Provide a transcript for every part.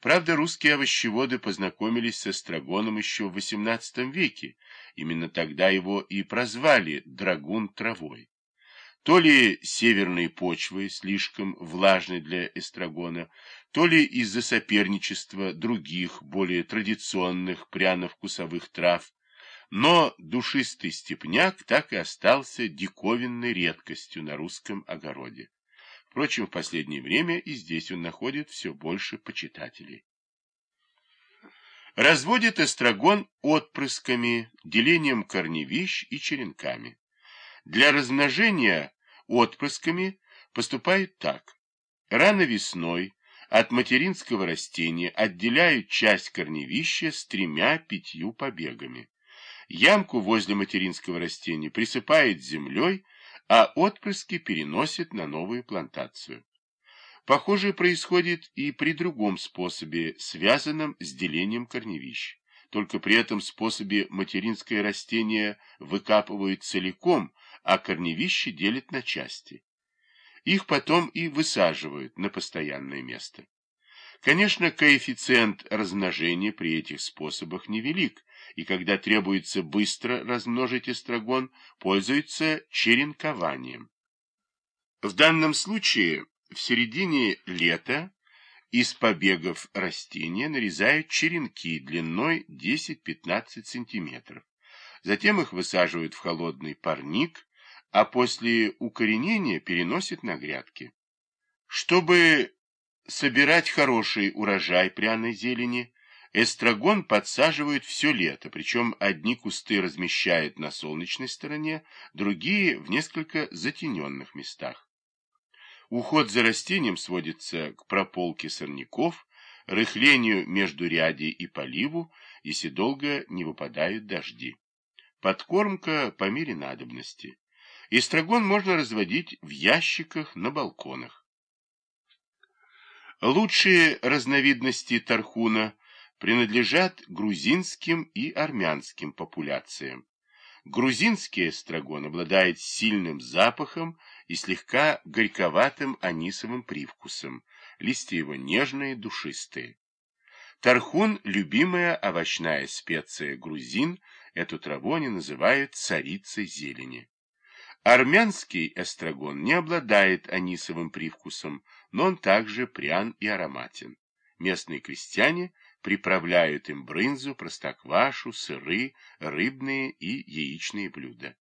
Правда, русские овощеводы познакомились с эстрагоном еще в XVIII веке. Именно тогда его и прозвали «драгун травой». То ли северные почвы слишком влажны для эстрагона, то ли из-за соперничества других, более традиционных пряно-вкусовых трав, но душистый степняк так и остался диковинной редкостью на русском огороде. Впрочем, в последнее время и здесь он находит все больше почитателей. Разводит эстрагон отпрысками, делением корневищ и черенками. Для размножения отпрысками поступает так. Рано весной от материнского растения отделяют часть корневища с тремя-пятью побегами. Ямку возле материнского растения присыпает землей, а отпрыски переносят на новую плантацию. Похожее происходит и при другом способе, связанном с делением корневищ. Только при этом способе материнское растение выкапывают целиком, а корневище делят на части. Их потом и высаживают на постоянное место. Конечно, коэффициент размножения при этих способах невелик, и когда требуется быстро размножить эстрагон, пользуются черенкованием. В данном случае в середине лета из побегов растения нарезают черенки длиной 10-15 см. Затем их высаживают в холодный парник, а после укоренения переносят на грядки. Чтобы собирать хороший урожай пряной зелени, Эстрагон подсаживают все лето, причем одни кусты размещают на солнечной стороне, другие в несколько затененных местах. Уход за растением сводится к прополке сорняков, рыхлению между ряди и поливу, если долго не выпадают дожди. Подкормка по мере надобности. Эстрагон можно разводить в ящиках на балконах. Лучшие разновидности тархуна принадлежат грузинским и армянским популяциям. Грузинский эстрагон обладает сильным запахом и слегка горьковатым анисовым привкусом, листья его нежные, душистые. Тархун – любимая овощная специя грузин, эту траву они называют царицей зелени. Армянский эстрагон не обладает анисовым привкусом, но он также прян и ароматен. Местные крестьяне приправляют им брынзу, простоквашу, сыры, рыбные и яичные блюда.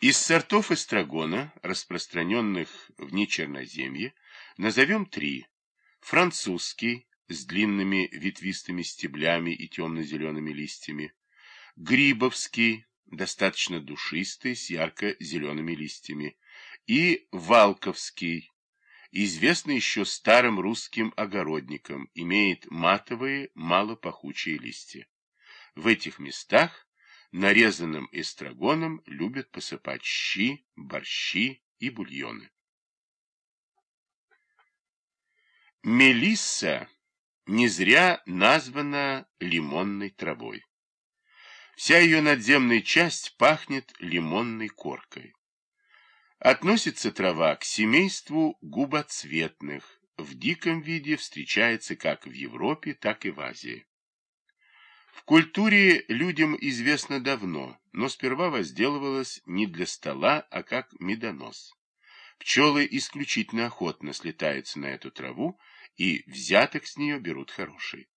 Из сортов эстрагона, распространенных в Нечерноземье, назовем три. Французский, с длинными ветвистыми стеблями и темно-зелеными листьями. Грибовский, достаточно душистый, с ярко-зелеными листьями. И Валковский, известный еще старым русским огородникам, имеет матовые, малопахучие листья. В этих местах нарезанным эстрагоном любят посыпать щи, борщи и бульоны. Мелисса не зря названа лимонной травой. Вся ее надземная часть пахнет лимонной коркой. Относится трава к семейству губоцветных, в диком виде встречается как в Европе, так и в Азии. В культуре людям известно давно, но сперва возделывалась не для стола, а как медонос. Пчелы исключительно охотно слетаются на эту траву и взяток с нее берут хороший.